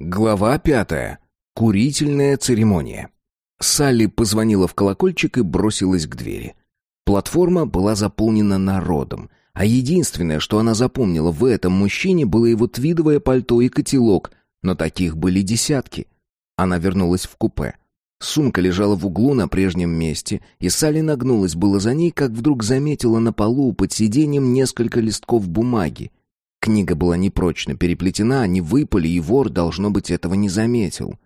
Глава пятая. Курительная церемония. Салли позвонила в колокольчик и бросилась к двери. Платформа была заполнена народом, а единственное, что она запомнила в этом мужчине, было его твидовое пальто и котелок, но таких были десятки. Она вернулась в купе. Сумка лежала в углу на прежнем месте, и Салли нагнулась было за ней, как вдруг заметила на полу под сиденьем несколько листков бумаги. Книга была непрочно переплетена, они выпали, и вор, должно быть, этого не заметил.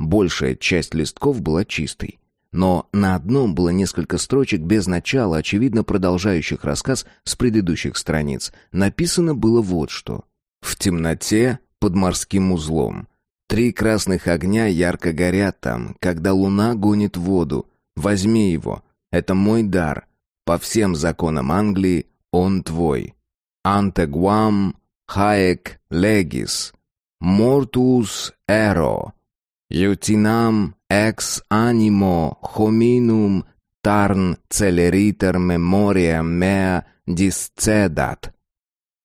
Большая часть листков была чистой. Но на одном было несколько строчек без начала, очевидно продолжающих рассказ с предыдущих страниц. Написано было вот что. «В темноте под морским узлом. Три красных огня ярко горят там, когда луна гонит воду. Возьми его. Это мой дар. По всем законам Англии он твой. Антегуам haec legis, mortus ero, iutinam ex animo hominum tarn celeriter memoria mea discedat.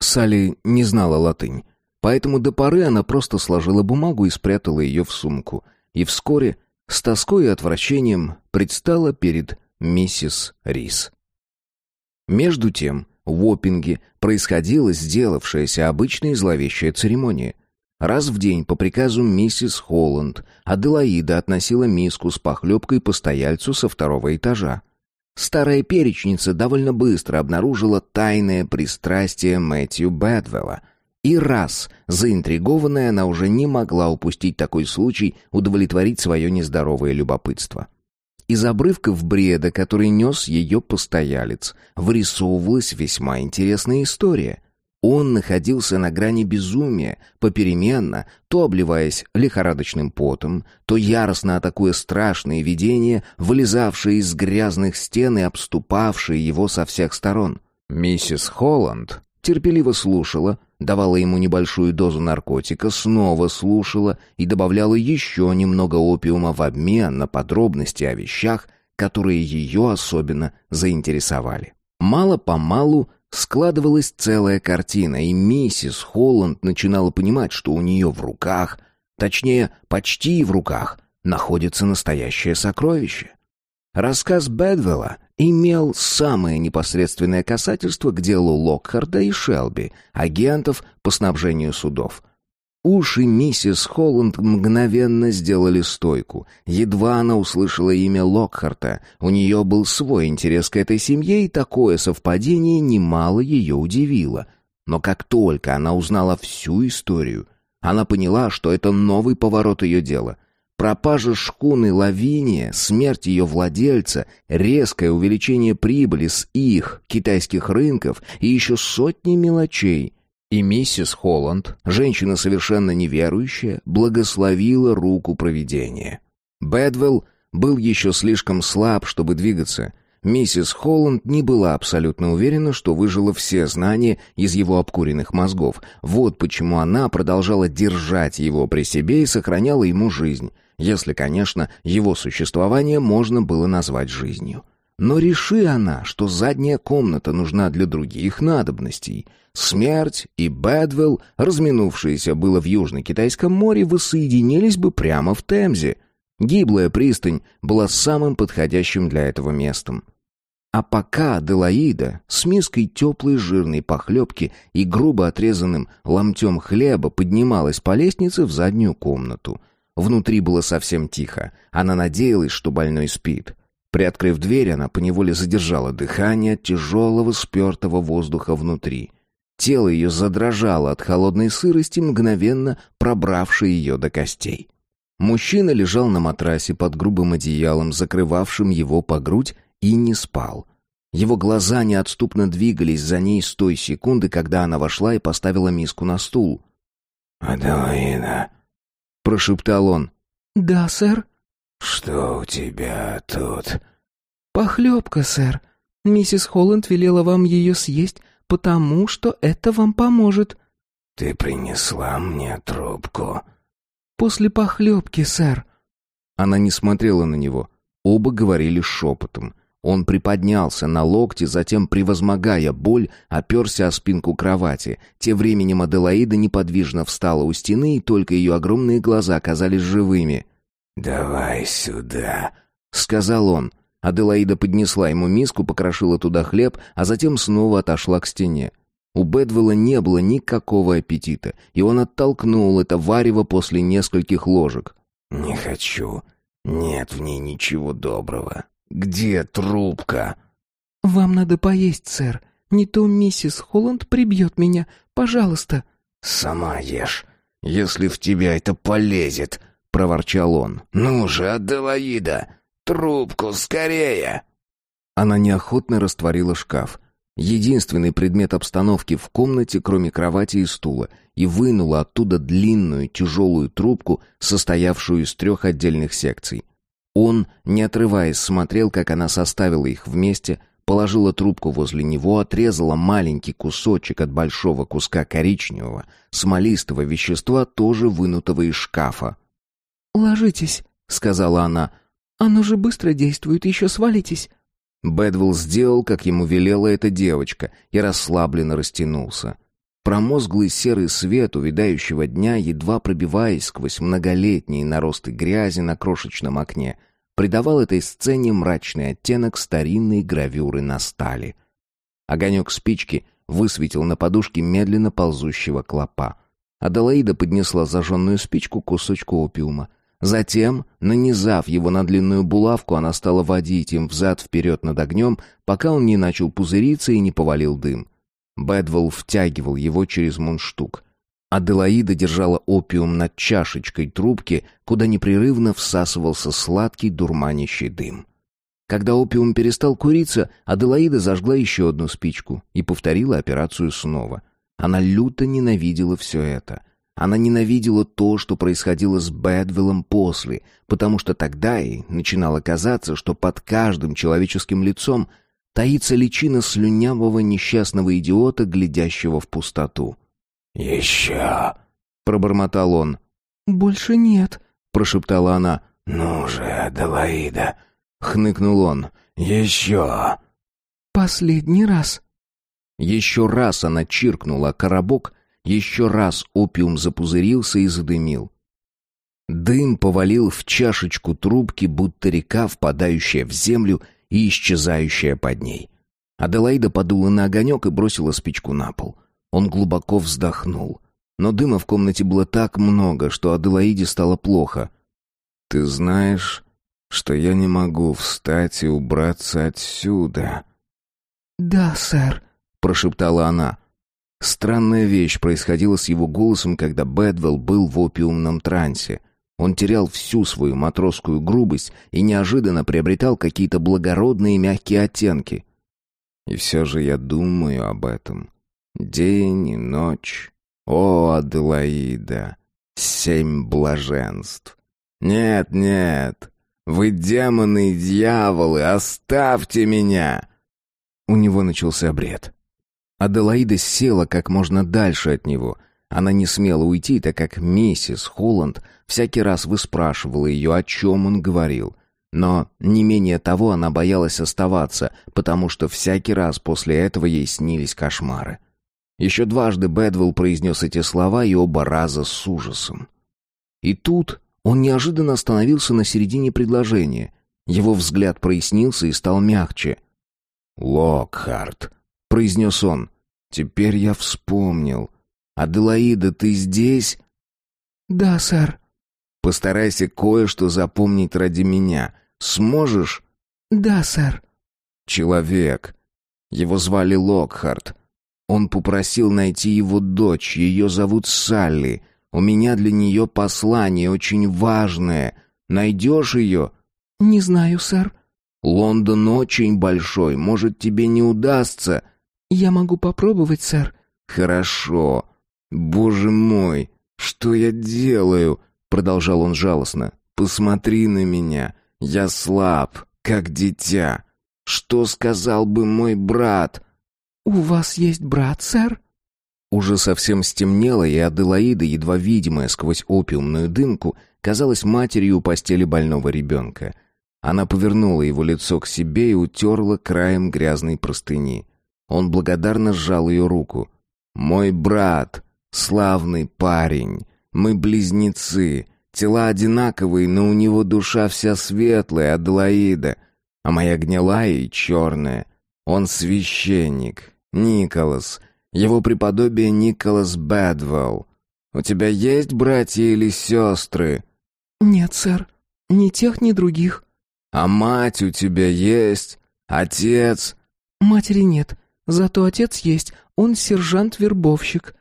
Салли не знала латынь, поэтому до поры она просто сложила бумагу и спрятала ее в сумку, и вскоре с тоской и отвращением предстала перед миссис Рис. Между тем, в Оппинге происходила сделавшаяся обычная зловещая церемония. Раз в день по приказу миссис Холланд Аделаида относила миску с похлебкой постояльцу со второго этажа. Старая перечница довольно быстро обнаружила тайное пристрастие Мэтью Бэдвелла. И раз, заинтригованная, она уже не могла упустить такой случай удовлетворить свое нездоровое любопытство. Из обрывков бреда, который нес ее постоялец, вырисовывалась весьма интересная история. Он находился на грани безумия, попеременно, то обливаясь лихорадочным потом, то яростно атакуя страшные видения, вылезавшие из грязных стен и обступавшие его со всех сторон. Миссис Холланд терпеливо слушала, давала ему небольшую дозу наркотика, снова слушала и добавляла еще немного опиума в обмен на подробности о вещах, которые ее особенно заинтересовали. Мало-помалу складывалась целая картина, и миссис Холланд начинала понимать, что у нее в руках, точнее, почти в руках, находится настоящее сокровище. Рассказ Бэдвелла имел самое непосредственное касательство к делу Локхарда и Шелби, агентов по снабжению судов. Уши миссис Холланд мгновенно сделали стойку. Едва она услышала имя Локхарта, у нее был свой интерес к этой семье, и такое совпадение немало ее удивило. Но как только она узнала всю историю, она поняла, что это новый поворот ее дела — Пропажа шхуны Лавиния, смерть ее владельца, резкое увеличение прибыли с их китайских рынков и еще сотни мелочей. И миссис Холланд, женщина совершенно неверующая, благословила руку провидения. Бэдвелл был еще слишком слаб, чтобы двигаться. Миссис Холланд не была абсолютно уверена, что выжила все знания из его обкуренных мозгов. Вот почему она продолжала держать его при себе и сохраняла ему жизнь если, конечно, его существование можно было назвать жизнью. Но реши она, что задняя комната нужна для других надобностей. Смерть и Бэдвелл, разминувшиеся было в Южно-Китайском море, воссоединились бы прямо в Темзе. Гиблая пристань была самым подходящим для этого местом. А пока Аделаида с миской теплой жирной похлебки и грубо отрезанным ломтем хлеба поднималась по лестнице в заднюю комнату — Внутри было совсем тихо. Она надеялась, что больной спит. Приоткрыв дверь, она поневоле задержала дыхание тяжелого спертого воздуха внутри. Тело ее задрожало от холодной сырости, мгновенно пробравшей ее до костей. Мужчина лежал на матрасе под грубым одеялом, закрывавшим его по грудь, и не спал. Его глаза неотступно двигались за ней с той секунды, когда она вошла и поставила миску на стул. «Аделаида», прошептал он. «Да, сэр». «Что у тебя тут?» «Похлебка, сэр. Миссис Холланд велела вам ее съесть, потому что это вам поможет». «Ты принесла мне трубку?» «После похлебки, сэр». Она не смотрела на него. Оба говорили шепотом. Он приподнялся на локте, затем, превозмогая боль, оперся о спинку кровати. Тем временем Аделаида неподвижно встала у стены, и только ее огромные глаза казались живыми. «Давай сюда», — сказал он. Аделаида поднесла ему миску, покрошила туда хлеб, а затем снова отошла к стене. У Бэдвелла не было никакого аппетита, и он оттолкнул это варево после нескольких ложек. «Не хочу. Нет в ней ничего доброго. Где трубка?» «Вам надо поесть, сэр. Не то миссис Холланд прибьет меня. Пожалуйста». «Сама ешь, если в тебя это полезет», — проворчал он. «Ну же, Аделаида, трубку скорее!» Она неохотно растворила шкаф. Единственный предмет обстановки в комнате, кроме кровати и стула, и вынула оттуда длинную тяжелую трубку, состоявшую из трех отдельных секций. Он, не отрываясь, смотрел, как она составила их вместе, положила трубку возле него, отрезала маленький кусочек от большого куска коричневого, смолистого вещества, тоже вынутого из шкафа. «Ложитесь», — сказала она. «Оно же быстро действует, еще свалитесь». Бэдвелл сделал, как ему велела эта девочка, и расслабленно растянулся. Промозглый серый свет увядающего дня, едва пробиваясь сквозь многолетние наросты грязи на крошечном окне, придавал этой сцене мрачный оттенок старинной гравюры на стали. Огонек спички высветил на подушке медленно ползущего клопа. Аделаида поднесла зажженную спичку к кусочку опиума. Затем, нанизав его на длинную булавку, она стала водить им взад-вперед над огнем, пока он не начал пузыриться и не повалил дым. Бэдвелл втягивал его через мундштук. Аделаида держала опиум над чашечкой трубки, куда непрерывно всасывался сладкий дурманящий дым. Когда опиум перестал куриться, Аделаида зажгла еще одну спичку и повторила операцию снова. Она люто ненавидела все это. Она ненавидела то, что происходило с Бэдвиллом после, потому что тогда ей начинало казаться, что под каждым человеческим лицом таится личина слюнявого несчастного идиота, глядящего в пустоту. «Еще!» — пробормотал он. «Больше нет», — прошептала она. «Ну же, Аделаида!» — хныкнул он. «Еще!» «Последний раз». Еще раз она чиркнула коробок, еще раз опиум запузырился и задымил. Дым повалил в чашечку трубки, будто река, впадающая в землю и исчезающая под ней. Аделаида подула на огонек и бросила спичку на пол. Он глубоко вздохнул. Но дыма в комнате было так много, что Аделаиде стало плохо. «Ты знаешь, что я не могу встать и убраться отсюда?» «Да, сэр», — прошептала она. Странная вещь происходила с его голосом, когда Бэдвелл был в опиумном трансе. Он терял всю свою матросскую грубость и неожиданно приобретал какие-то благородные мягкие оттенки. И все же я думаю об этом. День и ночь. О, Аделаида! Семь блаженств. Нет, нет, вы демоны и дьяволы, оставьте меня! У него начался бред. Аделаида села как можно дальше от него. Она не смела уйти, так как миссис Холланд всякий раз выспрашивала ее, о чем он говорил. Но не менее того она боялась оставаться, потому что всякий раз после этого ей снились кошмары. Еще дважды Бэдвелл произнес эти слова и оба раза с ужасом. И тут он неожиданно остановился на середине предложения. Его взгляд прояснился и стал мягче. «Локхарт», — произнес он. «Теперь я вспомнил. Аделаида, ты здесь?» «Да, сэр». «Постарайся кое-что запомнить ради меня. Сможешь?» «Да, сэр». «Человек. Его звали Локхарт. Он попросил найти его дочь. Ее зовут Салли. У меня для нее послание очень важное. Найдешь ее?» «Не знаю, сэр». Лондон очень большой, может, тебе не удастся. Я могу попробовать, сэр. Хорошо. Боже мой, что я делаю? продолжал он жалостно. Посмотри на меня. Я слаб, как дитя. Что сказал бы мой брат? У вас есть брат, сэр? Уже совсем стемнело, и Аделаида, едва видимая сквозь опиумную дымку, казалась матерью у постели больного ребенка. Она повернула его лицо к себе и утерла краем грязной простыни. Он благодарно сжал ее руку. «Мой брат, славный парень, мы близнецы, тела одинаковые, но у него душа вся светлая, Аделаида, а моя гнилая и черная. Он священник, Николас, его преподобие Николас Бэдвелл. У тебя есть братья или сестры?» «Нет, сэр, ни тех, ни других». «А мать у тебя есть? Отец?» «Матери нет, зато отец есть, он сержант-вербовщик».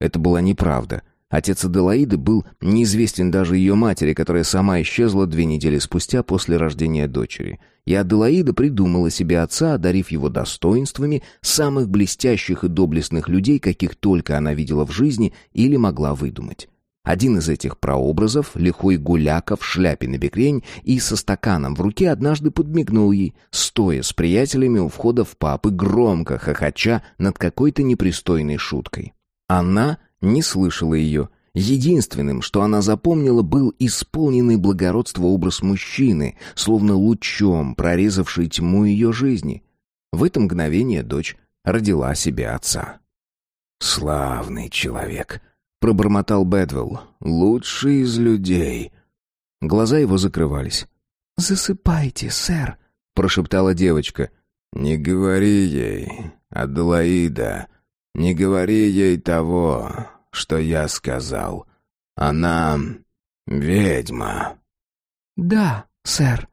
Это была неправда. Отец Аделаиды был неизвестен даже ее матери, которая сама исчезла две недели спустя после рождения дочери. И Аделаида придумала себе отца, одарив его достоинствами самых блестящих и доблестных людей, каких только она видела в жизни или могла выдумать. Один из этих прообразов, лихой гуляка в шляпе на бекрень и со стаканом в руке, однажды подмигнул ей, стоя с приятелями у входа в паб и громко хохоча над какой-то непристойной шуткой. Она не слышала ее. Единственным, что она запомнила, был исполненный благородства образ мужчины, словно лучом прорезавший тьму ее жизни. В это мгновение дочь родила себе отца. «Славный человек», — пробормотал Бэдвелл, — «лучший из людей». Глаза его закрывались. «Засыпайте, сэр», — прошептала девочка. «Не говори ей, Аделаида, не говори ей того, что я сказал. Она ведьма». «Да, сэр».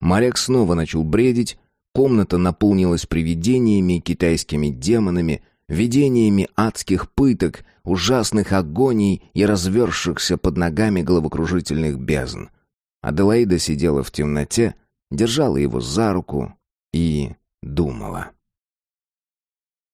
Моряк снова начал бредить, комната наполнилась привидениями, китайскими демонами, видениями адских пыток, ужасных агоний и развершихся под ногами головокружительных бездн. Аделаида сидела в темноте, держала его за руку и думала.